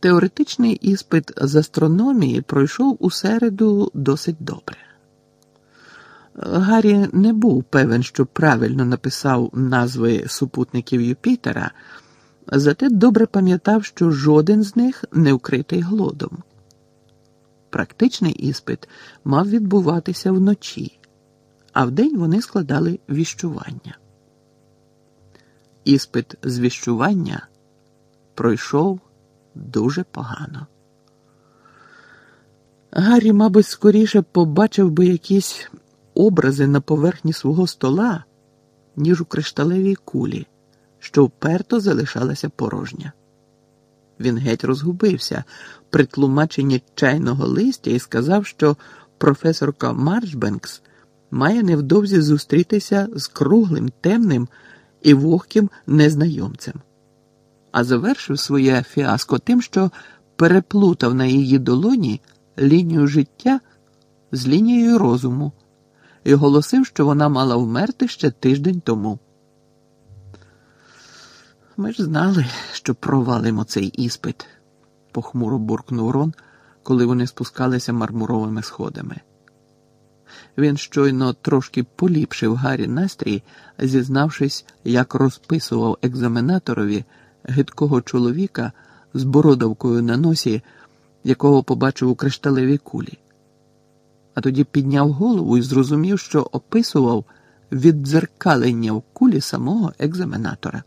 Теоретичний іспит з астрономії пройшов у середу досить добре. Гаррі не був певен, що правильно написав назви супутників Юпітера, зате добре пам'ятав, що жоден з них не вкритий глодом. Практичний іспит мав відбуватися вночі, а вдень вони складали віщування. Іспит з віщування пройшов дуже погано. Гаррі, мабуть, скоріше побачив би якісь образи на поверхні свого стола, ніж у кришталевій кулі, що вперто залишалася порожня. Він геть розгубився при тлумаченні чайного листя і сказав, що професорка Марчбенкс має невдовзі зустрітися з круглим, темним і вогким незнайомцем, а завершив своє фіаско тим, що переплутав на її долоні лінію життя з лінією розуму і оголосив, що вона мала вмерти ще тиждень тому. Ми ж знали, що провалимо цей іспит, похмуро буркнув Рон, коли вони спускалися мармуровими сходами. Він щойно трошки поліпшив Гаррі настрій, зізнавшись, як розписував екзаменаторові гидкого чоловіка з бородавкою на носі, якого побачив у кришталевій кулі. А тоді підняв голову і зрозумів, що описував віддзеркалення в кулі самого екзаменатора.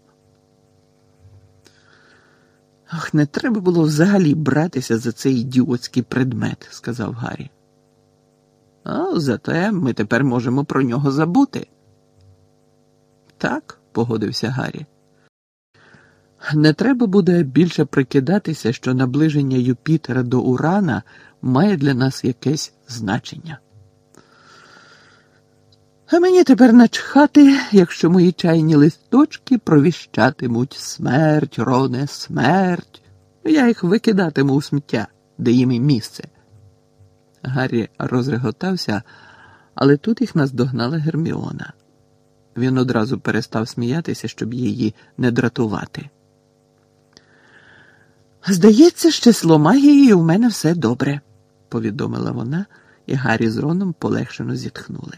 Ах, не треба було взагалі братися за цей ідіотський предмет, сказав Гаррі. А зате ми тепер можемо про нього забути. Так, погодився Гаррі. Не треба буде більше прикидатися, що наближення Юпітера до Урана має для нас якесь значення. А мені тепер начхати, якщо мої чайні листочки провіщатимуть смерть, роне, смерть. Я їх викидатиму у сміття, де їм і місце. Гаррі розреготався, але тут їх наздогнала Герміона. Він одразу перестав сміятися, щоб її не дратувати. Здається, з число магії у мене все добре, повідомила вона, і Гаррі з Роном полегшено зітхнули.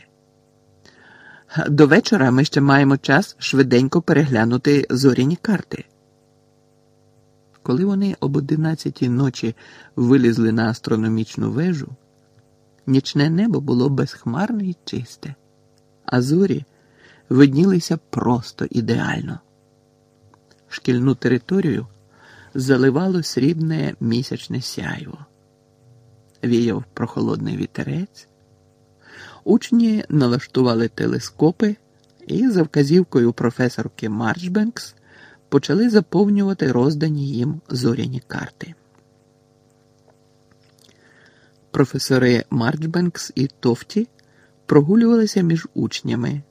До вечора ми ще маємо час швиденько переглянути зоряні карти. Коли вони об одинадцятій ночі вилізли на астрономічну вежу, нічне небо було безхмарне і чисте, а зорі виднілися просто ідеально. Шкільну територію заливало срібне місячне сяйво. Віяв прохолодний вітерець. Учні налаштували телескопи і, за вказівкою професорки Марчбенкс, почали заповнювати роздані їм зоряні карти. Професори Марчбенкс і Тофті прогулювалися між учнями,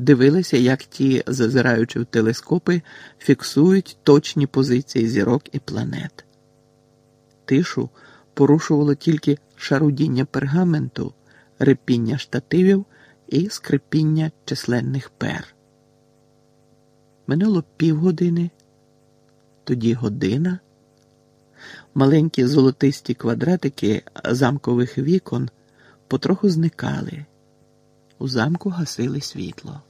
дивилися, як ті, зазираючи в телескопи, фіксують точні позиції зірок і планет. Тишу порушувало тільки шарудіння пергаменту, репіння штативів і скрипіння численних пер. Минуло півгодини, тоді година. Маленькі золотисті квадратики замкових вікон потроху зникали. У замку гасили світло.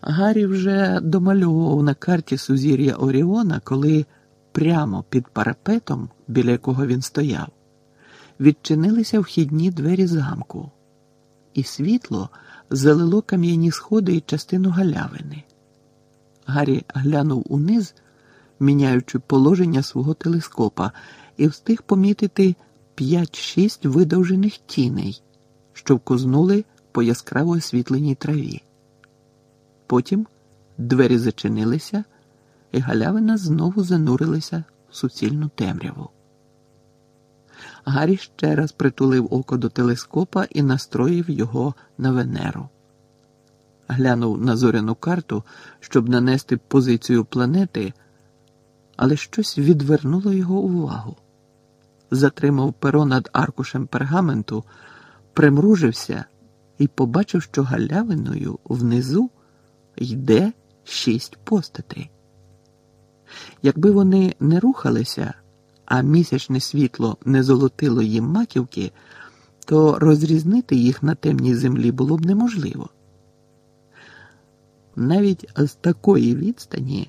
Гаррі вже домальовував на карті сузір'я Оріона, коли прямо під парапетом, біля якого він стояв, відчинилися вхідні двері замку, і світло залило кам'яні сходи і частину галявини. Гаррі глянув униз, міняючи положення свого телескопа, і встиг помітити п'ять-шість видовжених тіней, що вкознули по яскраво освітленій траві. Потім двері зачинилися, і галявина знову занурилася в суцільну темряву. Гаррі ще раз притулив око до телескопа і настроїв його на Венеру. Глянув на зоряну карту, щоб нанести позицію планети, але щось відвернуло його увагу. Затримав перо над аркушем пергаменту, примружився і побачив, що галявиною внизу йде шість постатей. Якби вони не рухалися, а місячне світло не золотило їм маківки, то розрізнити їх на темній землі було б неможливо. Навіть з такої відстані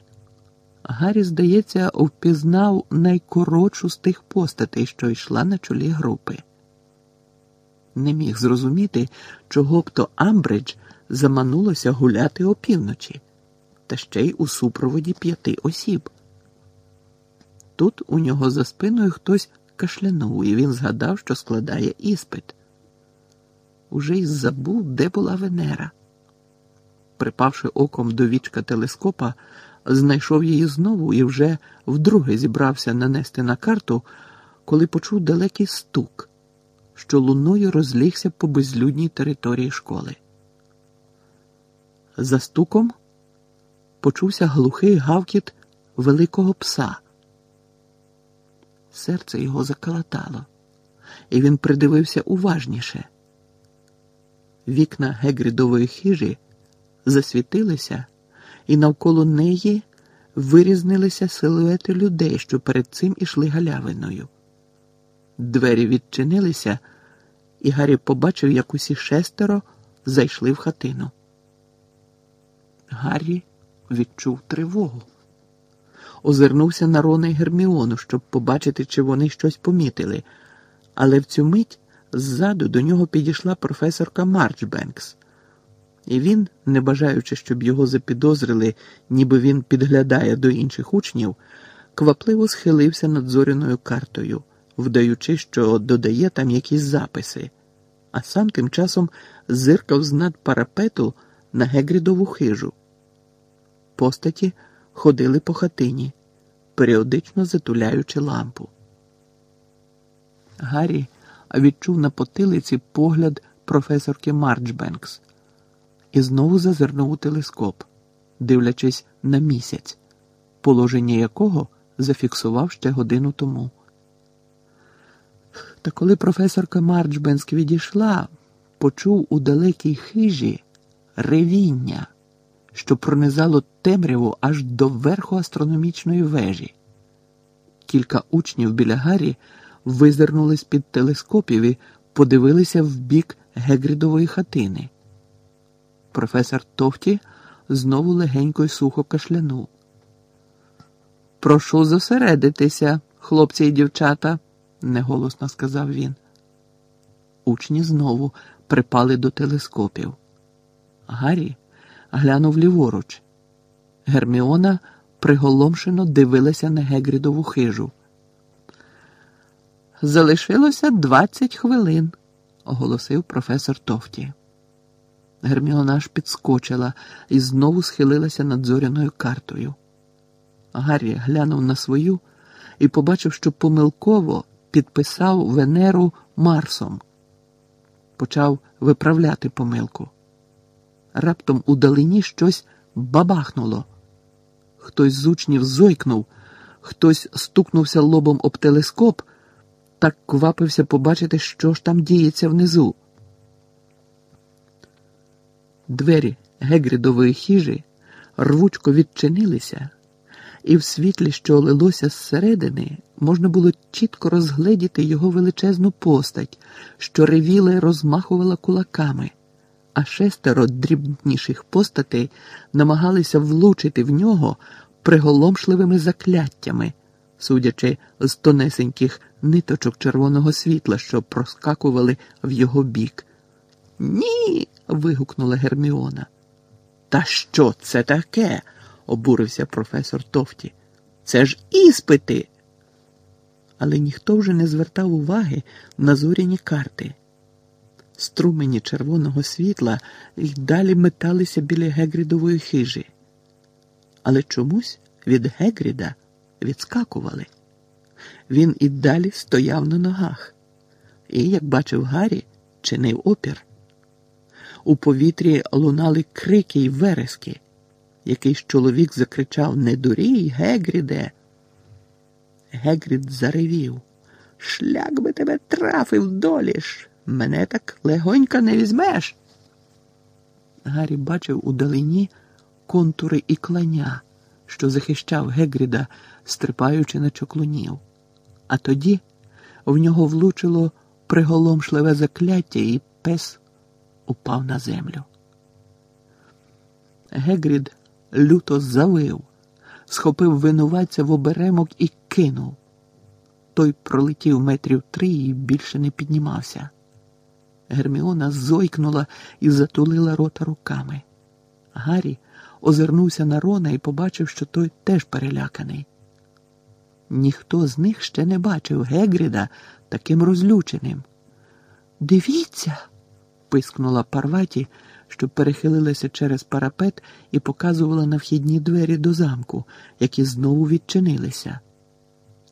Гаррі, здається, впізнав найкоротшу з тих постатей, що йшла на чолі групи. Не міг зрозуміти, чого б то Амбридж заманулося гуляти опівночі, та ще й у супроводі п'яти осіб. Тут у нього за спиною хтось кашлянув, і він згадав, що складає іспит. Уже й забув, де була Венера. Припавши оком до вічка телескопа, знайшов її знову і вже вдруге зібрався нанести на карту, коли почув далекий стук, що луною розлігся по безлюдній території школи. За стуком почувся глухий гавкіт великого пса. Серце його закалатало, і він придивився уважніше. Вікна Гегрідової хижі засвітилися, і навколо неї вирізнилися силуети людей, що перед цим ішли галявиною. Двері відчинилися, і Гаррі побачив, як усі шестеро зайшли в хатину. Гаррі відчув тривогу. Озирнувся на Рона і Герміону, щоб побачити, чи вони щось помітили, але в цю мить ззаду до нього підійшла професорка Марчбенкс. І він, не бажаючи, щоб його запідозрили, ніби він підглядає до інших учнів, квапливо схилився над зоряною картою, вдаючи, що додає там якісь записи, а сам тим часом зиркав з над парапету на Гегрідову хижу. Постаті ходили по хатині, періодично затуляючи лампу. Гаррі відчув на потилиці погляд професорки Марчбенкс і знову зазирнув у телескоп, дивлячись на місяць, положення якого зафіксував ще годину тому. Та коли професорка Марчбенськ відійшла, почув у далекій хижі ревіння, що пронизало темряву аж до верху астрономічної вежі. Кілька учнів біля Гаррі визирнули з під телескопів і подивилися в бік Гегрідової хатини. Професор Товті знову легенько й сухо кашлянув. Прошу зосередитися, хлопці і дівчата, неголосно сказав він. Учні знову припали до телескопів. Гаррі глянув ліворуч. Герміона приголомшено дивилася на Гегрідову хижу. Залишилося двадцять хвилин, оголосив професор Товті. Герміона аж підскочила і знову схилилася над зоряною картою. Гаррі глянув на свою і побачив, що помилково підписав Венеру Марсом. Почав виправляти помилку. Раптом у далині щось бабахнуло. Хтось з учнів зойкнув, хтось стукнувся лобом об телескоп, так квапився побачити, що ж там діється внизу. Двері Гегрідової хижі рвучко відчинилися, і в світлі, що лилося зсередини, можна було чітко розгледіти його величезну постать, що ревіла й розмахувала кулаками, а шестеро дрібніших постатей намагалися влучити в нього приголомшливими закляттями, судячи з тонесеньких ниточок червоного світла, що проскакували в його бік. Ні. вигукнула Герміона. Та що це таке? обурився професор Товті. Це ж іспити. Але ніхто вже не звертав уваги на зоряні карти. Струмені червоного світла й далі металися біля Гегрідової хижі. Але чомусь від Гегріда відскакували. Він і далі стояв на ногах і, як бачив Гаррі, чинив опір. У повітрі лунали крики й верески. Якийсь чоловік закричав Не дурій, Гегріде. Гегрід заревів. Шлях би тебе трафив доліш. Мене так легонько не візьмеш. Гаррі бачив удалині контури і кланя, що захищав Гегріда, стрипаючи на чоклунів. А тоді в нього влучило приголомшливе закляття, і пес упав на землю. Гегрід люто завив, схопив винуватця в оберемок і кинув. Той пролетів метрів три і більше не піднімався. Герміона зойкнула і затулила рота руками. Гаррі озирнувся на Рона і побачив, що той теж переляканий. Ніхто з них ще не бачив Гегріда таким розлюченим. Дивіться, пискнула Парваті, що перехилилася через парапет і показувала на вхідні двері до замку, які знову відчинилися.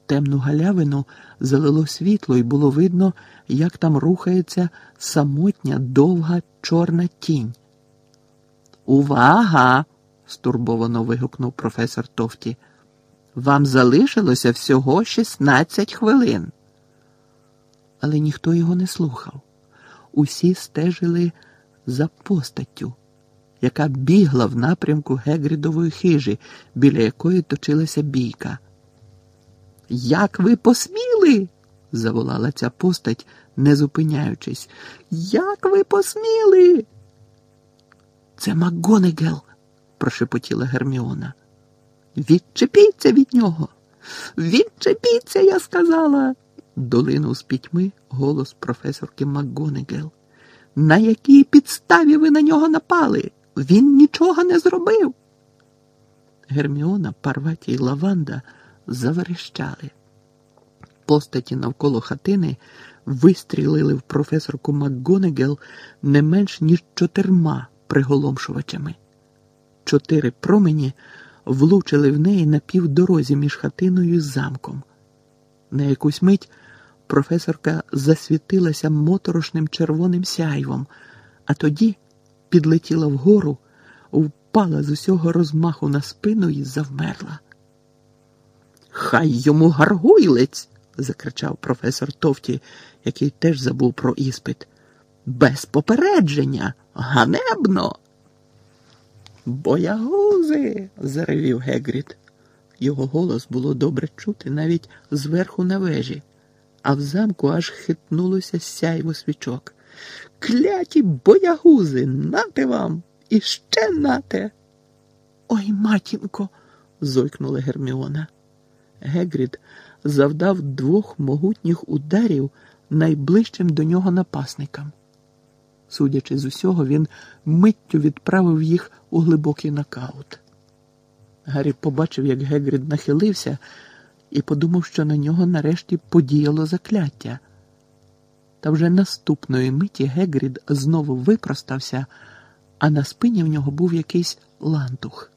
Темну галявину залило світло, і було видно, як там рухається самотня довга чорна тінь. Увага! стурбовано вигукнув професор Товті. Вам залишилося всього 16 хвилин. Але ніхто його не слухав. Усі стежили за постаттю, яка бігла в напрямку Гегрідової хижі, біля якої точилася бійка. Як ви посміли? заволала ця постать, не зупиняючись. Як ви посміли? Це Макгонегел, прошепотіла Герміона. Відчепіться від нього. Відчепіться, я сказала, долинув з пітьми голос професорки МакГонегел. На якій підставі ви на нього напали? Він нічого не зробив. Герміона, Парваті й Лаванда заверещали. Постаті навколо хатини вистрілили в професорку МакГонегел не менш ніж чотирма приголомшувачами. Чотири промені влучили в неї на півдорозі між хатиною і замком. На якусь мить професорка засвітилася моторошним червоним сяйвом, а тоді підлетіла вгору, впала з усього розмаху на спину і завмерла. Хай йому гаргуйлець. закричав професор Товті, який теж забув про іспит. Без попередження, ганебно. Боягузи. заревів Гегріт. Його голос було добре чути навіть зверху на вежі, а в замку аж хитнулося сяйво свічок. Кляті боягузи, нате вам і ще нате. Ой, матінко, зойкнула Герміона. Гегрід завдав двох могутніх ударів найближчим до нього напасникам. Судячи з усього, він миттю відправив їх у глибокий нокаут. Гаррі побачив, як Гегрід нахилився, і подумав, що на нього нарешті подіяло закляття. Та вже наступної миті Гегрід знову випростався, а на спині в нього був якийсь лантух.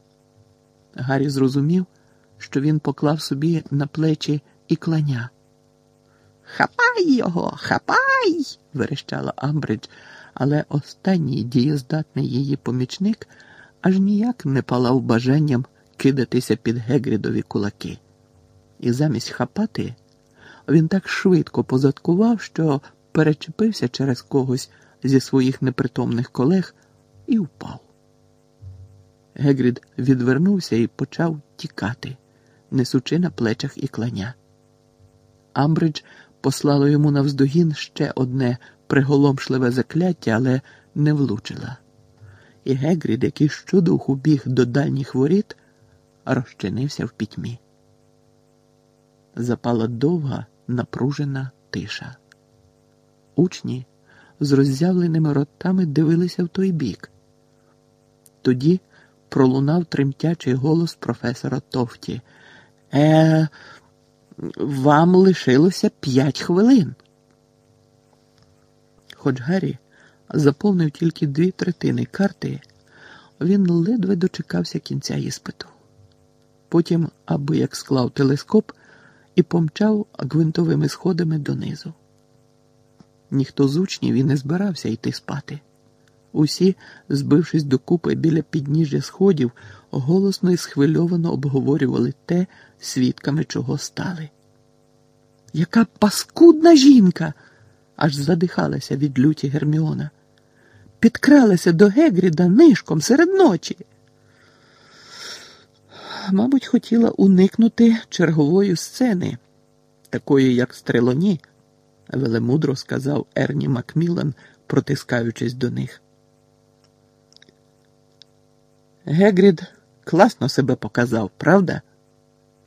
Гаррі зрозумів, що він поклав собі на плечі і кланя. Хапай його, хапай! верещала Амбридж, але останній дієздатний її помічник аж ніяк не палав бажанням кидатися під Гегрідові кулаки. І замість хапати він так швидко позадкував, що перечепився через когось зі своїх непритомних колег і впав. Гегрід відвернувся і почав тікати, несучи на плечах і кланя. Амбридж послало йому навздогін ще одне приголомшливе закляття, але не влучила. І Гегрід, який щодуху біг до дальніх воріт, розчинився в пітьмі. Запала довга, напружена тиша. Учні з роззявленими ротами дивилися в той бік. Тоді пролунав тремтячий голос професора Товті. Е, вам лишилося п'ять хвилин. Хоч Гаррі заповнив тільки дві третини карти, він ледве дочекався кінця іспиту. Потім аби як склав телескоп і помчав гвинтовими сходами донизу. Ніхто з учнів і не збирався йти спати. Усі, збившись докупи біля підніжжя сходів, голосно і схвильовано обговорювали те, свідками чого стали. Яка паскудна жінка! аж задихалася від люті Герміона. Підкралася до Гегріда нишком серед ночі. мабуть, хотіла уникнути чергової сцени, такої, як стрелоні, велемудро сказав Ерні Макмілан, протискаючись до них. Гегрід класно себе показав, правда?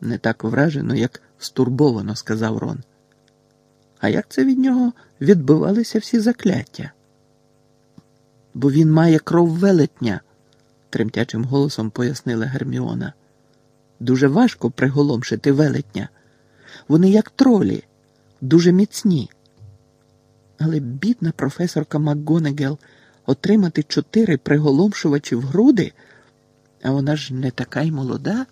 Не так вражено, як стурбовано, сказав Рон. А як це від нього відбивалися всі закляття? Бо він має кров велетня, тремтячим голосом пояснила Герміона. Дуже важко приголомшити велетня. Вони як тролі, дуже міцні. Але бідна професорка МакГонегел отримати чотири приголомшувачі в груди, а вона ж не така й молода.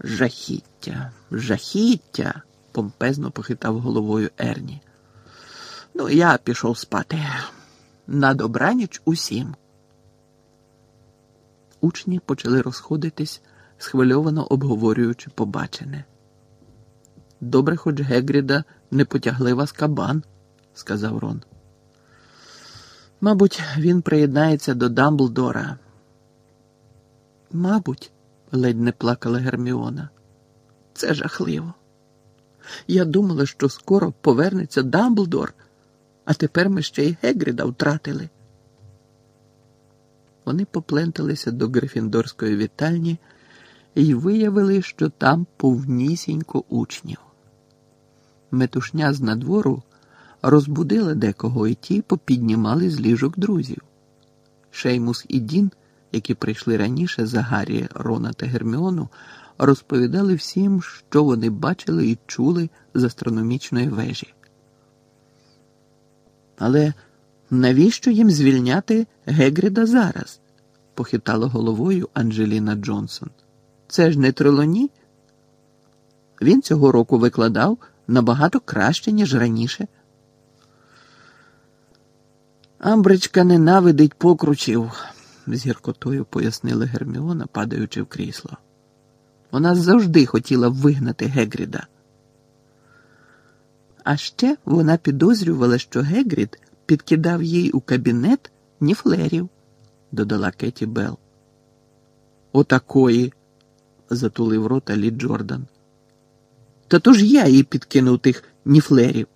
Жахіття, жахіття, помпезно похитав головою Ерні. Ну, я пішов спати. На добраніч усім. Учні почали розходитись, схвильовано обговорюючи побачене. Добре, хоч Гегріда не потягли вас кабан, сказав Рон. Мабуть, він приєднається до Дамблдора. Мабуть, ледь не плакала Герміона. Це жахливо. Я думала, що скоро повернеться Дамблдор, а тепер ми ще й Гегріда втратили. Вони попленталися до Грифіндорської вітальні і виявили, що там повнісінько учнів. Метушня з надвору розбудила декого, і ті попіднімали з ліжок друзів. Шеймус і Дін, які прийшли раніше за Гаррі, Рона та Герміону, розповідали всім, що вони бачили і чули з астрономічної вежі. Але навіщо їм звільняти Гегріда зараз? похитала головою Анджеліна Джонсон. Це ж не трилоні? Він цього року викладав набагато краще, ніж раніше. Амбричка ненавидить покручів, з гіркотою пояснила Герміона, падаючи в крісло. Вона завжди хотіла вигнати Гегріда. А ще вона підозрювала, що Гегрід підкидав їй у кабінет ніфлерів, додала Кеті Белл. Отакої, затулив рота Лі Джордан. Та то ж я їй підкинув тих ніфлерів.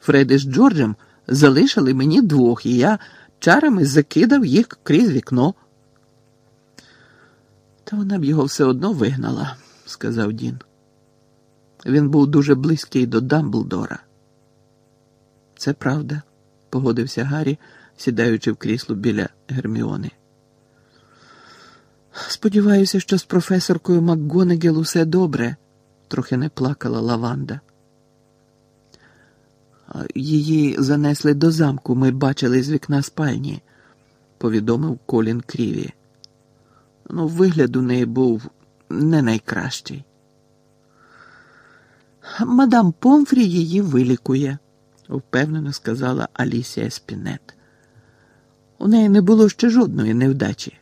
Фреди з Джорджем залишили мені двох, і я чарами закидав їх крізь вікно. Та вона б його все одно вигнала, сказав Дін. Він був дуже близький до Дамблдора. Це правда, погодився Гаррі, сідаючи в крісло біля Герміони. Сподіваюся, що з професоркою МакГонегел усе добре, трохи не плакала Лаванда. Її занесли до замку, ми бачили з вікна спальні, повідомив Колін Кріві. Ну, вигляд у неї був не найкращий. Мадам Помфрі її вилікує, впевнено сказала Алісія Спінет. У неї не було ще жодної невдачі.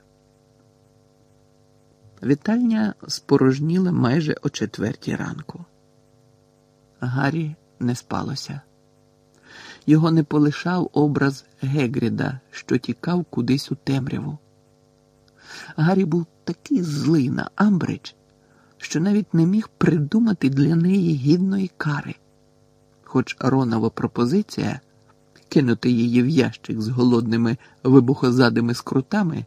Вітальня спорожніла майже о четвертій ранку. Гаррі не спалося. Його не полишав образ Гегріда, що тікав кудись у темряву. Гаррі був такий злий на Амбридж, що навіть не міг придумати для неї гідної кари, хоч Ронова пропозиція кинути її в ящик з голодними вибухозадими скрутами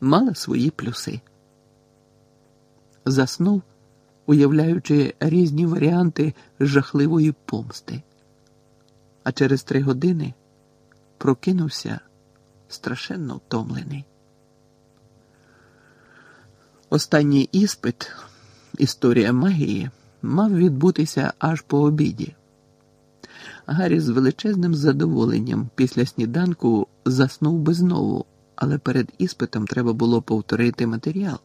мала свої плюси. Заснув, уявляючи різні варіанти жахливої помсти, а через три години прокинувся страшенно втомлений. Останній іспит, історія магії, мав відбутися аж по обіді. Гаррі з величезним задоволенням після сніданку заснув би знову, але перед іспитом треба було повторити матеріал.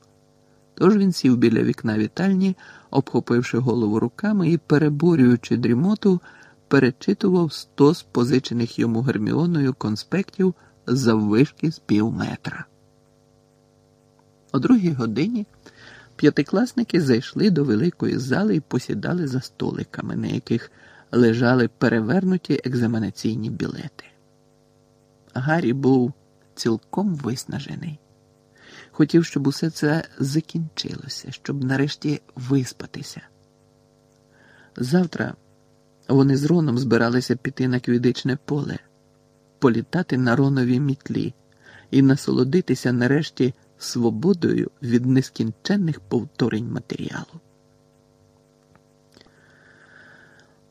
Тож він сів біля вікна вітальні, обхопивши голову руками і, переборюючи дрімоту, перечитував стос позичених йому герміоною конспектів заввишки з пів метра. О другій годині п'ятикласники зайшли до великої зали і посідали за столиками, на яких лежали перевернуті екзаменаційні білети. Гаррі був цілком виснажений. Хотів, щоб усе це закінчилося, щоб нарешті виспатися. Завтра вони з Роном збиралися піти на квідичне поле, політати на роновій мітлі і насолодитися нарешті свободою від нескінченних повторень матеріалу.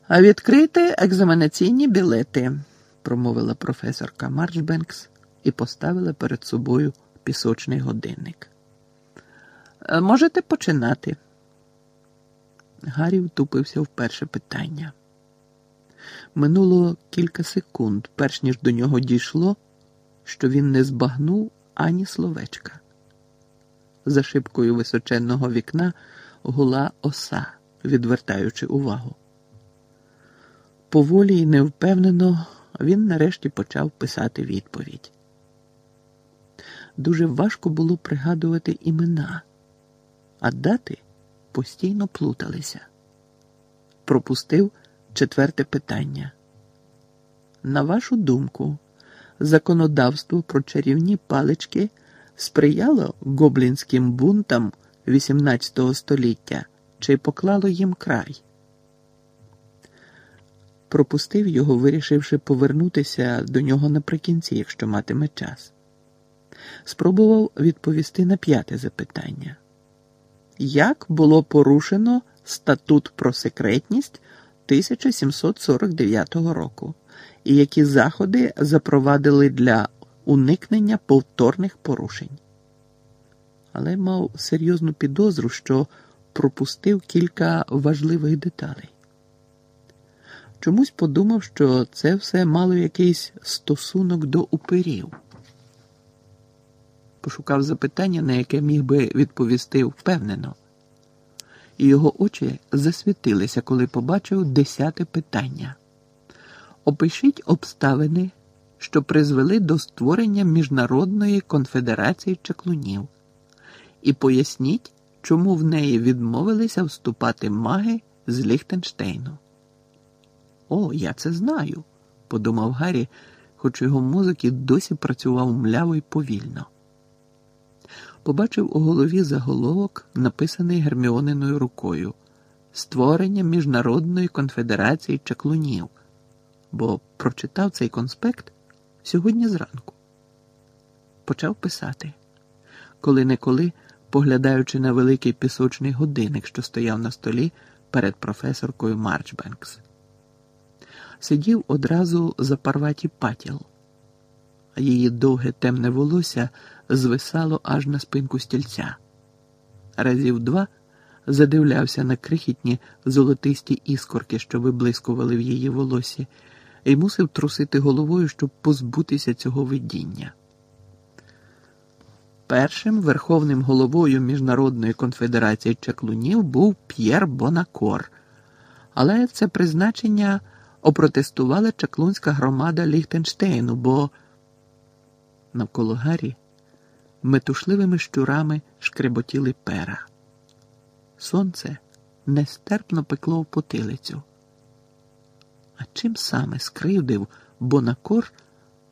А відкрити екзаменаційні білети, промовила професорка Марчбенкс і поставила перед собою пісочний годинник. «Е, можете починати. Гаррі втупився в перше питання. Минуло кілька секунд, перш ніж до нього дійшло, що він не збагнув ані словечка. За шибкою височенного вікна гула оса, відвертаючи увагу. Поволі й невпевнено він нарешті почав писати відповідь. Дуже важко було пригадувати імена, а дати постійно плуталися. Пропустив четверте питання. На вашу думку, законодавство про чарівні палички сприяло гоблінським бунтам XVIII століття чи поклало їм край? Пропустив його, вирішивши повернутися до нього наприкінці, якщо матиме час. Спробував відповісти на п'яте запитання. Як було порушено статут про секретність 1749 року, і які заходи запровадили для уникнення повторних порушень? Але мав серйозну підозру, що пропустив кілька важливих деталей. Чомусь подумав, що це все мало якийсь стосунок до уперів. Пошукав запитання, на яке міг би відповісти впевнено, і його очі засвітилися, коли побачив десяте питання. Опишіть обставини, що призвели до створення Міжнародної конфедерації чаклунів, і поясніть, чому в неї відмовилися вступати маги з Ліхтенштейну. О, я це знаю, подумав Гаррі, хоч його мозок і досі працював мляво й повільно. Побачив у голові заголовок, написаний Герміониною рукою. Створення Міжнародної конфедерації чаклунів, бо прочитав цей конспект сьогодні зранку. Почав писати, коли неколи, поглядаючи на великий пісочний годинник, що стояв на столі перед професоркою Марчбенкс. Сидів одразу за парваті патіл, її довге темне волосся звисало аж на спинку стільця. Разів два задивлявся на крихітні золотисті іскорки, що виблискували в її волосі, і мусив трусити головою, щоб позбутися цього видіння. Першим верховним головою Міжнародної конфедерації чаклунів був П'єр Бонакор, але це призначення опротестувала чаклунська громада Ліхтенштейну, бо навколо Гаррі метушливими щурами шкреботіли пера. Сонце нестерпно пекло в потилицю. А чим саме скривдив Бонакор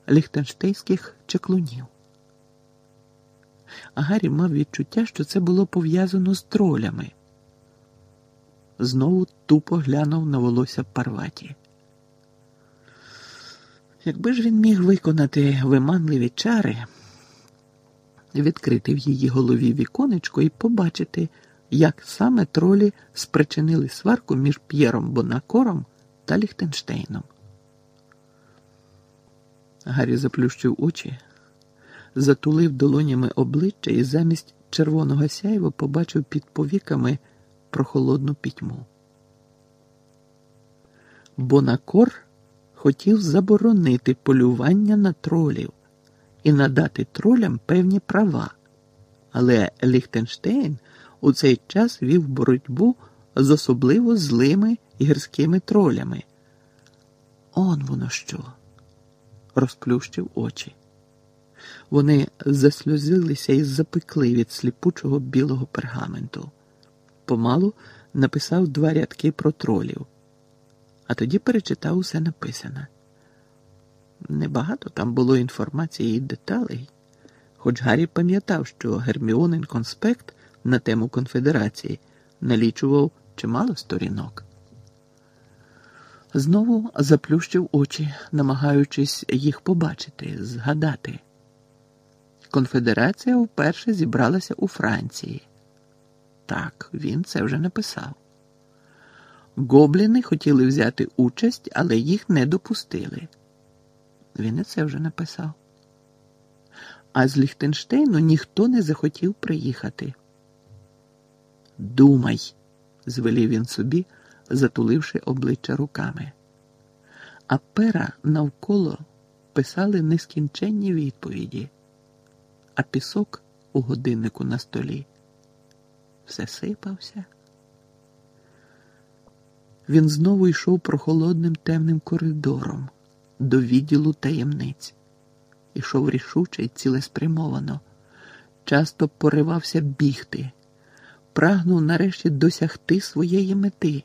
ліхтенштейнських чаклунів? А Гаррі мав відчуття, що це було пов'язано з тролями. Знову тупо глянув на волосся Парваті. Якби ж він міг виконати виманливі чари, відкрити в її голові віконечко і побачити, як саме тролі спричинили сварку між П'єром Бонакором та Ліхтенштейном. Гаррі заплющив очі, затулив долонями обличчя і замість червоного сяйва побачив під повіками прохолодну пітьму. Бонакор хотів заборонити полювання на тролів і надати тролям певні права. Але Ліхтенштейн у цей час вів боротьбу з особливо злими гірськими тролями. Он воно що? розплющив очі. Вони засльозилися і запекли від сліпучого білого пергаменту. Помалу написав два рядки про тролів а тоді перечитав усе написане. Небагато там було інформації і деталей, хоч Гаррі пам'ятав, що Герміонин конспект на тему конфедерації налічував чимало сторінок. Знову заплющив очі, намагаючись їх побачити, згадати. Конфедерація вперше зібралася у Франції. Так, він це вже написав. Гобліни хотіли взяти участь, але їх не допустили. Він і це вже написав. А з Ліхтенштейну ніхто не захотів приїхати. Думай, звелів він собі, затуливши обличчя руками. А пера навколо писали нескінченні відповіді, а пісок у годиннику на столі все сипався. Він знову йшов прохолодним темним коридором до відділу таємниць. Ішов рішуче й цілеспрямовано, часто поривався бігти, прагнув нарешті досягти своєї мети.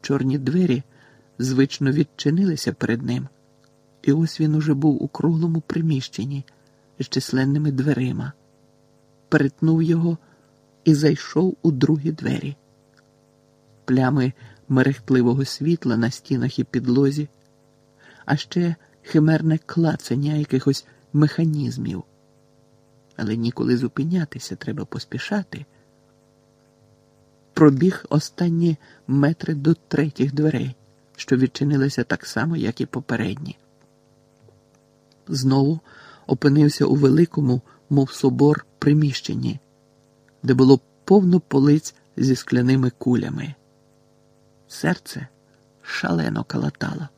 Чорні двері звично відчинилися перед ним, і ось він уже був у круглому приміщенні з численними дверима, перетнув його і зайшов у другі двері. Плями мерехтливого світла на стінах і підлозі, а ще химерне клацання якихось механізмів. Але ніколи зупинятися треба поспішати. Пробіг останні метри до третіх дверей, що відчинилися так само, як і попередні. Знову опинився у великому, мов собор, приміщенні, де було повно полиць зі скляними кулями. Серце шалено калатало.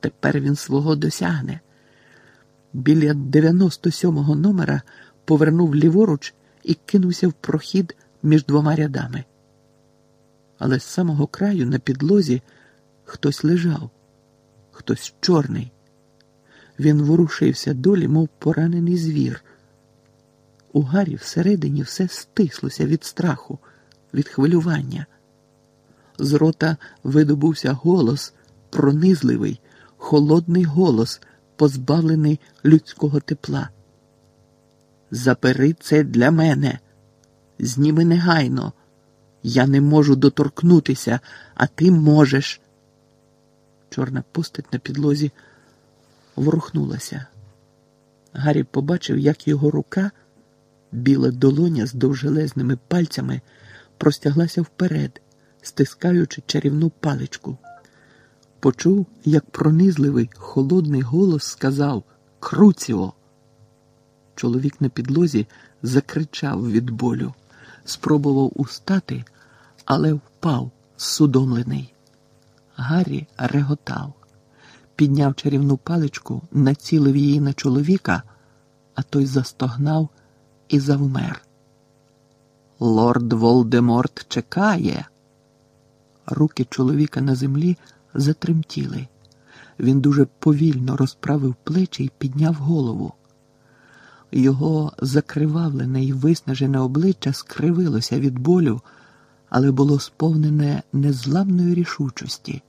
Тепер він свого досягне. Біля 97-го номера повернув ліворуч і кинувся в прохід між двома рядами. Але з самого краю на підлозі хтось лежав, хтось чорний. Він ворушився долі, мов поранений звір. У Гарі всередині все стислося від страху, від хвилювання. З рота видобувся голос, пронизливий, холодний голос, позбавлений людського тепла. Запери це для мене, зніми негайно. Я не можу доторкнутися, а ти можеш. Чорна постать на підлозі ворухнулася. Гаррі побачив, як його рука, біла долоня з довжелезними пальцями, простяглася вперед, стискаючи чарівну паличку. Почув, як пронизливий холодний голос сказав Круціо. Чоловік на підлозі закричав від болю, спробував устати, але впав, судомлений. Гаррі реготав, підняв чарівну паличку, націлив її на чоловіка, а той застогнав і завмер. Лорд Волдеморт чекає. Руки чоловіка на землі затремтіли. Він дуже повільно розправив плечі і підняв голову. Його закривавлене і виснажене обличчя скривилося від болю, але було сповнене незламної рішучості.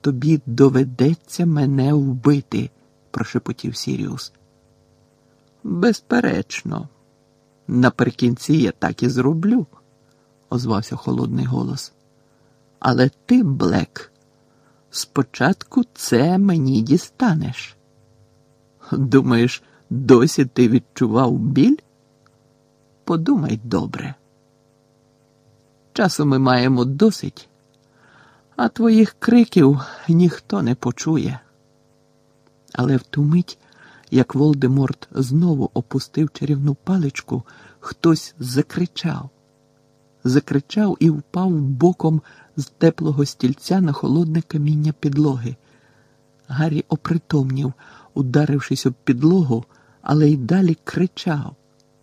Тобі доведеться мене вбити, прошепотів Сіріус. Безперечно, наприкінці я так і зроблю, озвався холодний голос. Але ти, Блек, спочатку це мені дістанеш. Думаєш, досі ти відчував біль? Подумай добре. Часу ми маємо досить, а твоїх криків ніхто не почує. Але в ту мить, як Волдеморт знову опустив чарівну паличку, хтось закричав, закричав і впав боком з теплого стільця на холодне каміння підлоги. Гаррі опритомнів, ударившись об підлогу, але й далі кричав.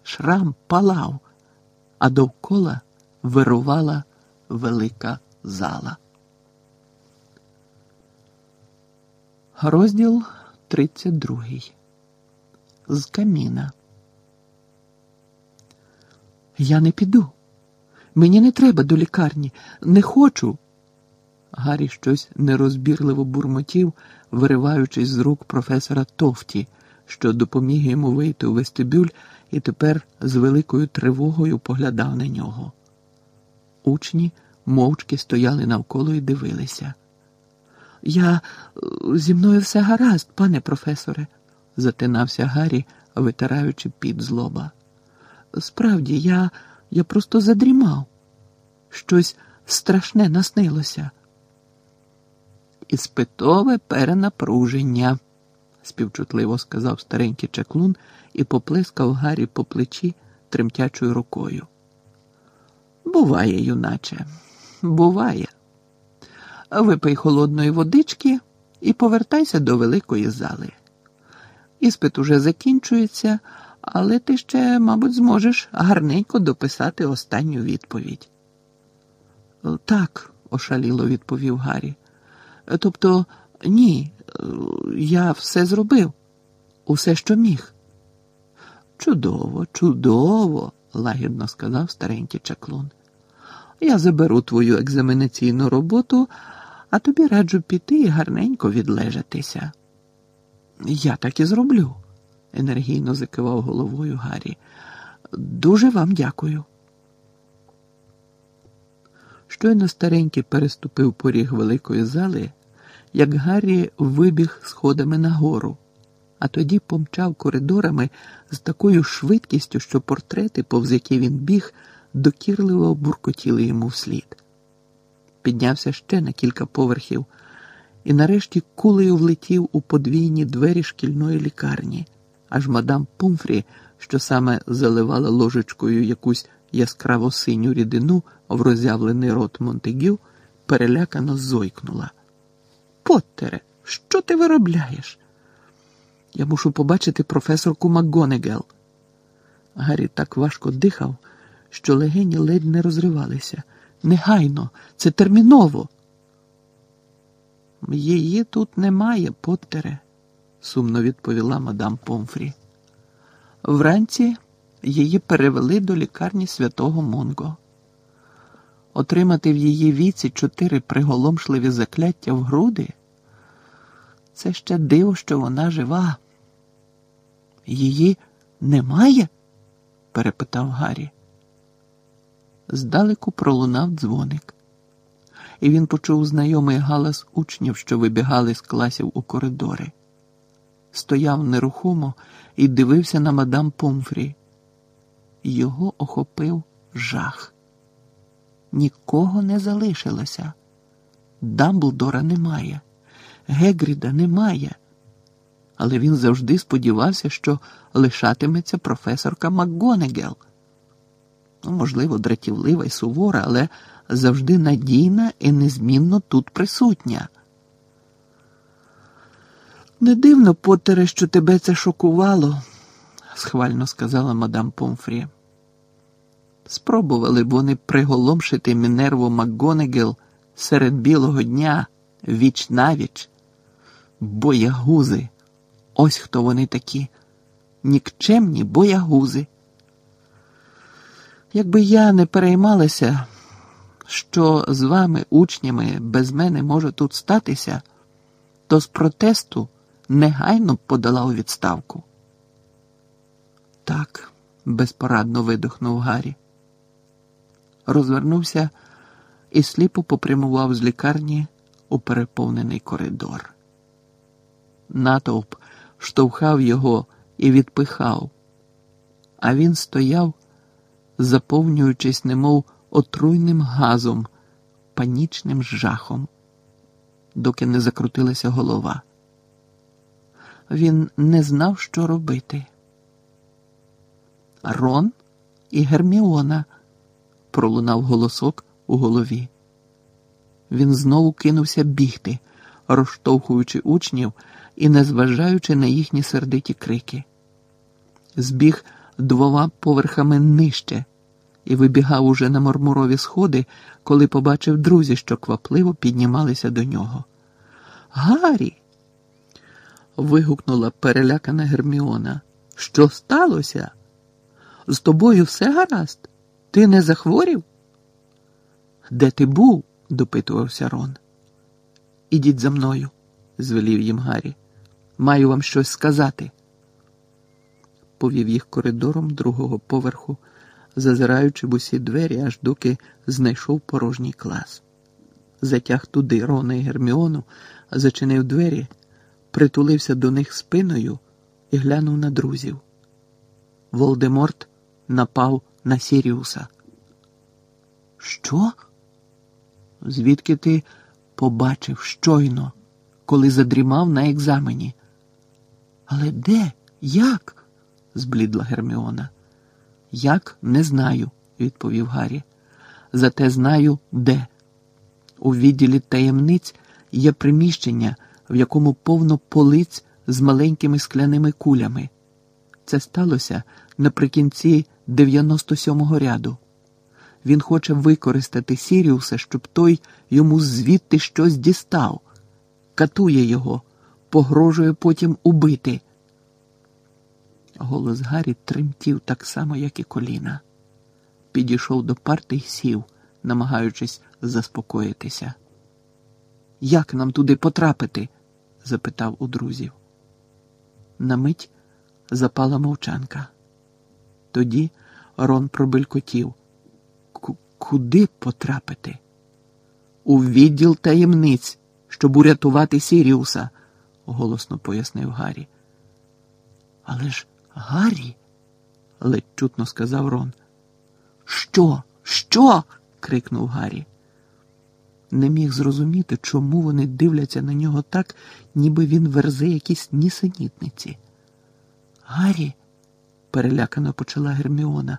Шрам палав, а довкола вирувала велика зала. Розділ 32. З каміна. Я не піду. Мені не треба до лікарні, не хочу. Гаррі щось нерозбірливо бурмотів, вириваючись з рук професора Тофті, що допоміг йому вийти у вестибюль і тепер з великою тривогою поглядав на нього. Учні мовчки стояли навколо і дивилися. Я зі мною все гаразд, пане професоре, затинався Гаррі, витираючи під злоба. Справді, я, я просто задрімав. Щось страшне наснилося. Іспитове перенапруження, співчутливо сказав старенький чаклун і поплескав Гаррі по плечі тремтячою рукою. Буває, юначе, буває. Випий холодної водички і повертайся до великої зали. Іспит уже закінчується, але ти ще, мабуть, зможеш гарненько дописати останню відповідь. Так, ошаліло відповів Гаррі. Тобто, ні, я все зробив, усе, що міг. Чудово, чудово, лагідно сказав старенький чаклун. Я заберу твою екзаменаційну роботу, а тобі раджу піти і гарненько відлежатися. Я так і зроблю, енергійно закивав головою Гаррі. Дуже вам дякую. Щойно старенький переступив поріг великої зали, як Гаррі вибіг сходами нагору, а тоді помчав коридорами з такою швидкістю, що портрети, повз які він біг, докірливо буркотіли йому вслід. Піднявся ще на кілька поверхів і нарешті кулею влетів у подвійні двері шкільної лікарні, аж мадам Пумфрі, що саме заливала ложечкою якусь яскраво синю рідину в роззявлений рот Монтегю, перелякано зойкнула. Поттере, що ти виробляєш? Я мушу побачити професорку МакГонегел. Гаррі так важко дихав, що легені ледь не розривалися. Негайно, це терміново. Її тут немає, Поттере, сумно відповіла мадам Помфрі. Вранці її перевели до лікарні святого Монго. Отримати в її віці чотири приголомшливі закляття в груди це ще диво, що вона жива. Її немає? перепитав Гаррі. Здалеку пролунав дзвоник, і він почув знайомий галас учнів, що вибігали з класів у коридори. Стояв нерухомо і дивився на мадам Помфрі. Його охопив жах. Нікого не залишилося. Дамблдора немає, Гегріда немає. Але він завжди сподівався, що лишатиметься професорка МакГонегел. Ну, можливо, дратівлива і сувора, але завжди надійна і незмінно тут присутня. Не дивно, Поттере, що тебе це шокувало, схвально сказала мадам Помфрі. Спробували б вони приголомшити Мінерву МакГонегел серед білого дня віч навіч. Боягузи. Ось хто вони такі. Нікчемні боягузи. Якби я не переймалася, що з вами, учнями, без мене може тут статися, то з протесту негайно подала у відставку. Так, безпорадно видихнув Гаррі. Розвернувся і сліпо попрямував з лікарні у переповнений коридор. Натовп штовхав його і відпихав, а він стояв заповнюючись, немов отруйним газом, панічним жахом, доки не закрутилася голова. Він не знав, що робити. Рон і Герміона, пролунав голосок у голові. Він знову кинувся бігти, розштовхуючи учнів і незважаючи на їхні сердиті крики. Збіг двома поверхами нижче і вибігав уже на мармурові сходи, коли побачив друзі, що квапливо піднімалися до нього. Гаррі. Вигукнула перелякана Герміона. Що сталося? З тобою все гаразд? Ти не захворів? Де ти був? допитувався Рон. Ідіть за мною, звелів їм Гаррі. Маю вам щось сказати. повів їх коридором другого поверху, зазираючи в усі двері, аж доки знайшов порожній клас. Затяг туди Рона і Герміону, зачинив двері, притулився до них спиною і глянув на друзів. Волдеморт напав на Сіріуса. Що? Звідки ти побачив щойно, коли задрімав на екзамені? Але де? Як? зблідла Герміона. Як не знаю, відповів Гаррі. Зате знаю, де. У відділі таємниць є приміщення, в якому повно полиць з маленькими скляними кулями. Це сталося наприкінці 97-го ряду. Він хоче використати Сіріуса, щоб той йому звідти щось дістав, катує його, погрожує потім убити. Голос Гаррі тремтів так само, як і коліна. Підійшов до парти й сів, намагаючись заспокоїтися. Як нам туди потрапити? Запитав у друзів. На мить запала мовчанка. Тоді Рон пробелькотів. Куди потрапити? У відділ таємниць, щоб урятувати Сіріуса, голосно пояснив Гаррі. Але ж Гаррі, ледь чутно сказав Рон. Що? Що? крикнув Гаррі. Не міг зрозуміти, чому вони дивляться на нього так, ніби він верзе якісь нісенітниці. Гаррі, перелякано почала Герміона,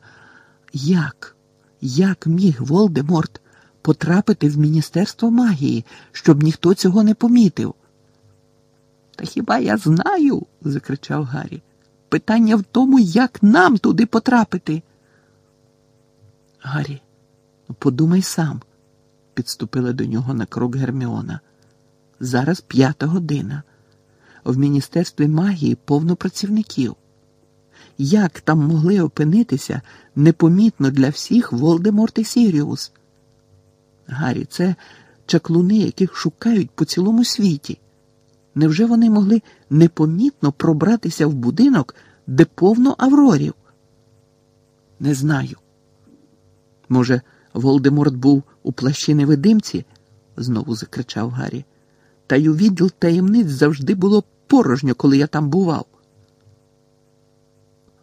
як? Як міг Волдеморт потрапити в Міністерство магії, щоб ніхто цього не помітив? Та хіба я знаю? закричав Гаррі. Питання в тому, як нам туди потрапити. Гаррі, ну, подумай сам, підступила до нього на крок Герміона. Зараз п'ята година. В Міністерстві магії повно працівників. Як там могли опинитися непомітно для всіх Волдеморт і Сіріус? Гаррі, це чаклуни, яких шукають по цілому світі. Невже вони могли непомітно пробратися в будинок, де повно аврорів? Не знаю. Може, Волдеморт був у плащі невидимці? знову закричав Гаррі. Та й у відділ таємниць завжди було порожньо, коли я там бував.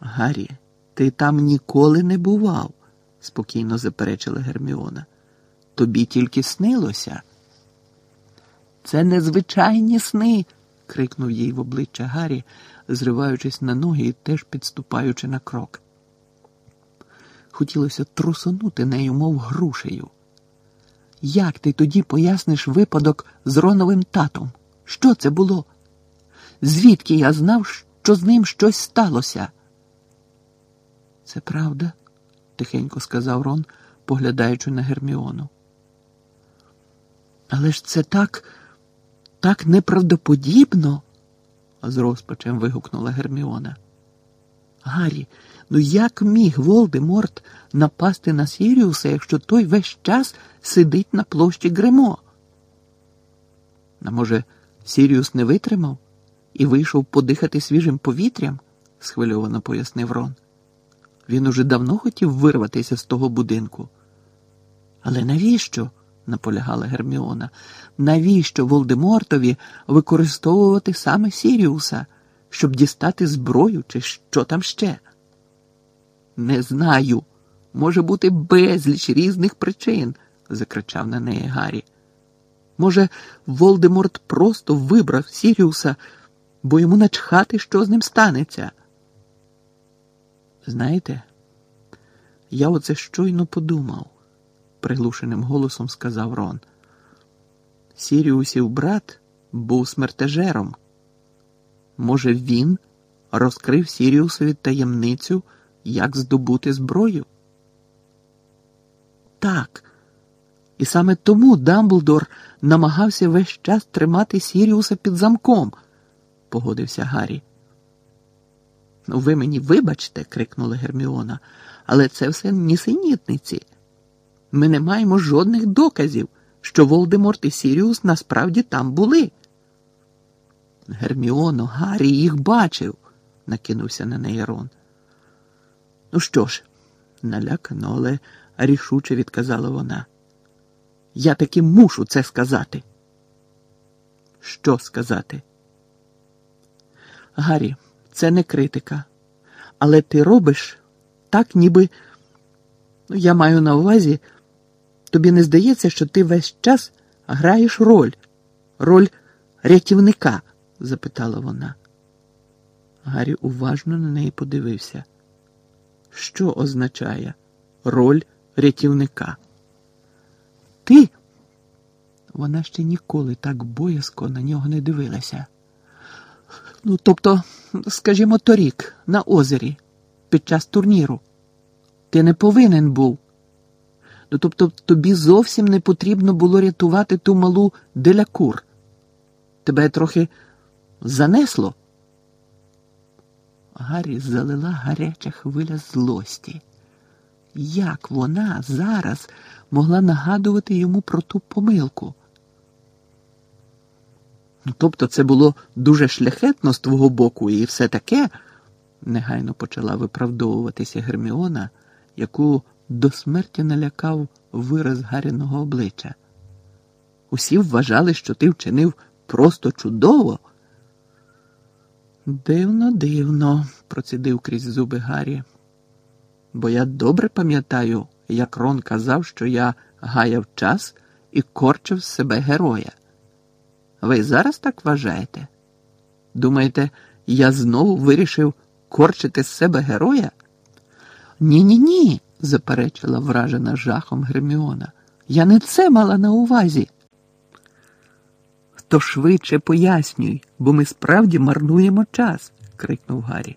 Гаррі, ти там ніколи не бував, спокійно заперечила Герміона. Тобі тільки снилося. Це незвичайні сни. крикнув їй в обличчя Гаррі, зриваючись на ноги і теж підступаючи на крок. Хотілося трусонути нею, мов грушею. Як ти тоді поясниш випадок з Роновим татом? Що це було? Звідки я знав, що з ним щось сталося? Це правда, тихенько сказав Рон, поглядаючи на Герміону. Але ж це так, так неправдоподібно, з розпачем вигукнула Герміона. Гаррі, ну як міг Волдеморт напасти на Сіріуса, якщо той весь час сидить на площі Гремо? А може, Сіріус не витримав і вийшов подихати свіжим повітрям? схвильовано пояснив Рон. Він уже давно хотів вирватися з того будинку. Але навіщо? наполягала Герміона. Навіщо Волдемортові використовувати саме Сіріуса, щоб дістати зброю, чи що там ще? Не знаю. Може бути безліч різних причин, закричав на неї Гаррі. Може, Волдеморт просто вибрав Сіріуса, бо йому начхати, що з ним станеться. Знаєте, я оце щойно подумав, приглушеним голосом сказав Рон. Сіріусів брат був смертежером. Може, він розкрив Сіріусові таємницю, як здобути зброю? Так. І саме тому Дамблдор намагався весь час тримати Сіріуса під замком, погодився Гаррі. Ну, ви мені вибачте, крикнула Герміона, але це все нісенітниці. Ми не маємо жодних доказів, що Волдеморт і Сіріус насправді там були. Герміоно, Гаррі їх бачив, накинувся на неї Рон. Ну що ж, налякано, але рішуче відказала вона. Я таки мушу це сказати. Що сказати? Гаррі, це не критика, але ти робиш так, ніби ну, я маю на увазі, тобі не здається, що ти весь час граєш роль, роль рятівника? запитала вона. Гаррі уважно на неї подивився. Що означає роль рятівника? Ти? Вона ще ніколи так боязко на нього не дивилася. Ну, тобто, скажімо, торік, на озері, під час турніру. Ти не повинен був. Ну, тобто, тобі зовсім не потрібно було рятувати ту малу делякур. Тебе трохи занесло. Гаррі залила гаряча хвиля злості. Як вона зараз могла нагадувати йому про ту помилку? Ну, тобто це було дуже шляхетно з твого боку і все таке, негайно почала виправдовуватися Герміона, яку до смерті налякав вираз Гаріного обличчя. Усі вважали, що ти вчинив просто чудово. Дивно, дивно, процідив крізь зуби Гаррі. Бо я добре пам'ятаю, як Рон казав, що я гаяв час і корчив себе героя. Ви зараз так вважаєте? Думаєте, я знову вирішив корчити з себе героя? Ні, ні, ні, заперечила вражена жахом Герміона. Я не це мала на увазі. То швидше пояснюй, бо ми справді марнуємо час, крикнув Гаррі.